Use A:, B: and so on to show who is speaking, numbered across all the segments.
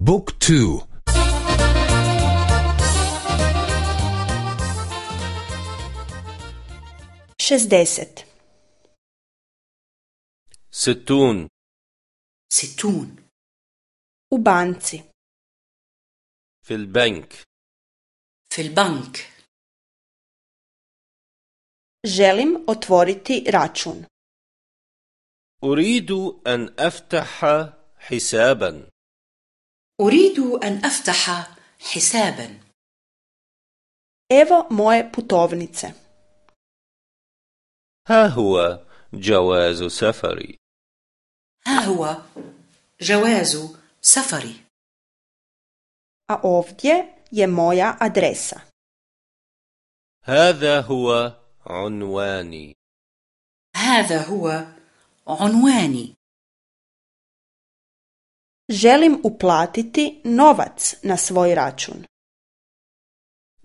A: بوك تو.
B: شزدست
C: ستون.
D: ستون.
B: banci
C: في البنك.
D: في البنك.
B: želim otvoriti račun
C: أريد أن أفتح حسابا.
D: أريد أن أفتح حسابا.
B: Evo moje putovnice.
C: ها هو جواز سفري
D: ها هو جواز سفري
B: a ovdje je moja adresa.
C: هذا هو عنواني
D: هذا هو عنواني
B: želim uplatiti novac na svoj račun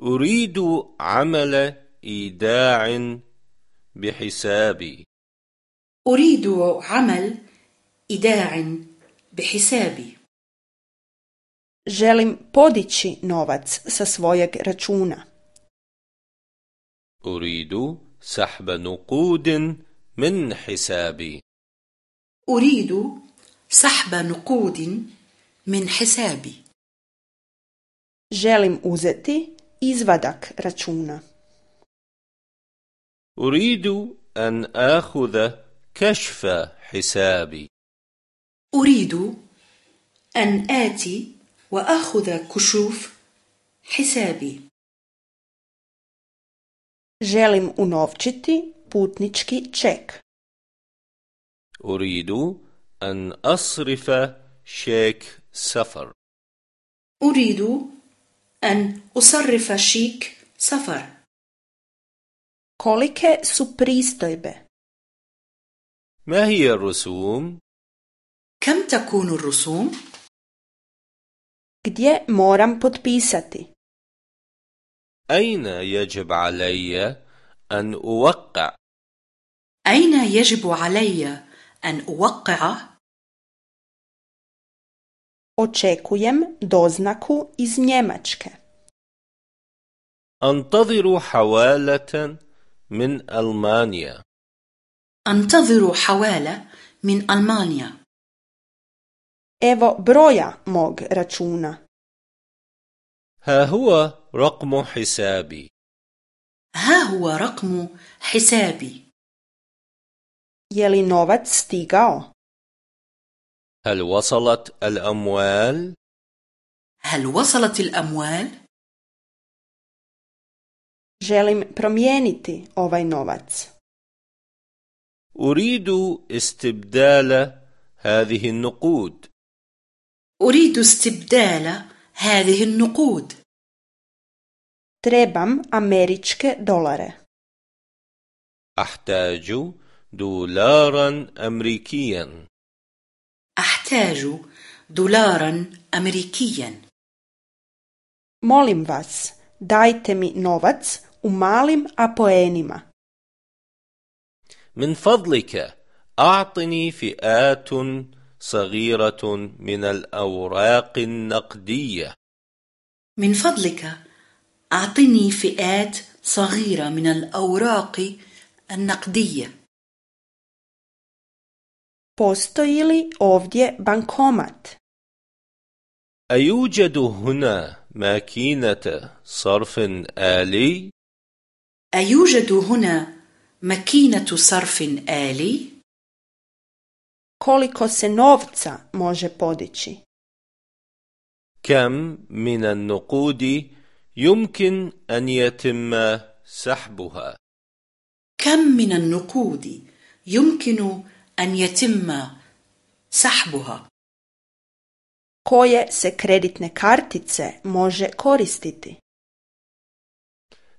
C: أريد عمل إيداع بحسابي
D: أريد عمل إيداع بحسابي
B: želim podići novac sa svojeg računa
C: أريد سحب نقود من حسابي
D: أريد سحب نقود من حسابي.
B: Želim uzeti izvadak računa.
C: أريد أن آخذ كشف حسابي.
D: أريد أن آتي وأخذ كشوف حسابي.
B: Želim unovčiti putnički ček.
C: أريد أن أصرف شيك سفر
D: أريد أن أصرف شيك سفر
B: kolike su pristojbe
C: ما هي الرسوم؟
D: كم تكون الرسوم؟
B: gdje moram potpisati
C: أين يجب علي أن أوقع؟
D: أين يجب علي أن أوقع؟
B: Očekujem doznaku iz Njemačke.
C: أنتظر حوالة من ألمانيا.
D: أنتظر حوالة من ألمانيا.
B: Evo broja mog računa.
C: ها هو رقم حسابي.
D: ها هو رقم حسابي.
B: Je li novac stigao?
C: هل وصلت الأموال؟
D: هل وصلت الأموال؟
B: želim promijeniti ovaj novac.
C: أريد استبدال هذه النقود.
D: أريد استبدال هذه النقود.
B: Trebam američke dolare.
C: أحتاج دولارا أمريكيا.
D: أحتاج دولارا أمريكيا.
B: Molim vas dajte mi novac u malim apoenima.
C: من فضلك أعطني فئات صغيرة من الأوراق النقدية.
D: من فضلك أعطني فئات صغيرة من الأوراق النقدية.
B: Postoji li ovdje bankomat
C: أيوجد هنا ماكينة صرف آلي؟
D: أيوجد هنا ماكينة صرف آلي؟
B: koliko se novca može podići
C: كم من النقود يمكن أن يتم سحبها؟
D: كم من النقود يمكن أن يتم سحبها؟
B: koje se kreditne kartice može koristiti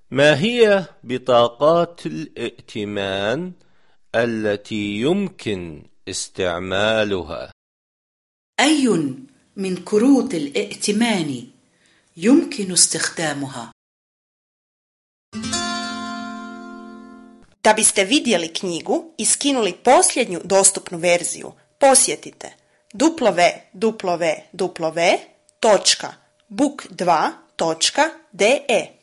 C: ما هي بطاقات الائتمان التي يمكن استعمالها؟
D: أي من كروت الائتمان يمكن استخدامها؟
B: Da biste vidjeli knjigu i skinuli posljednju dostupnu verziju, posjetite www.book2.de book2.de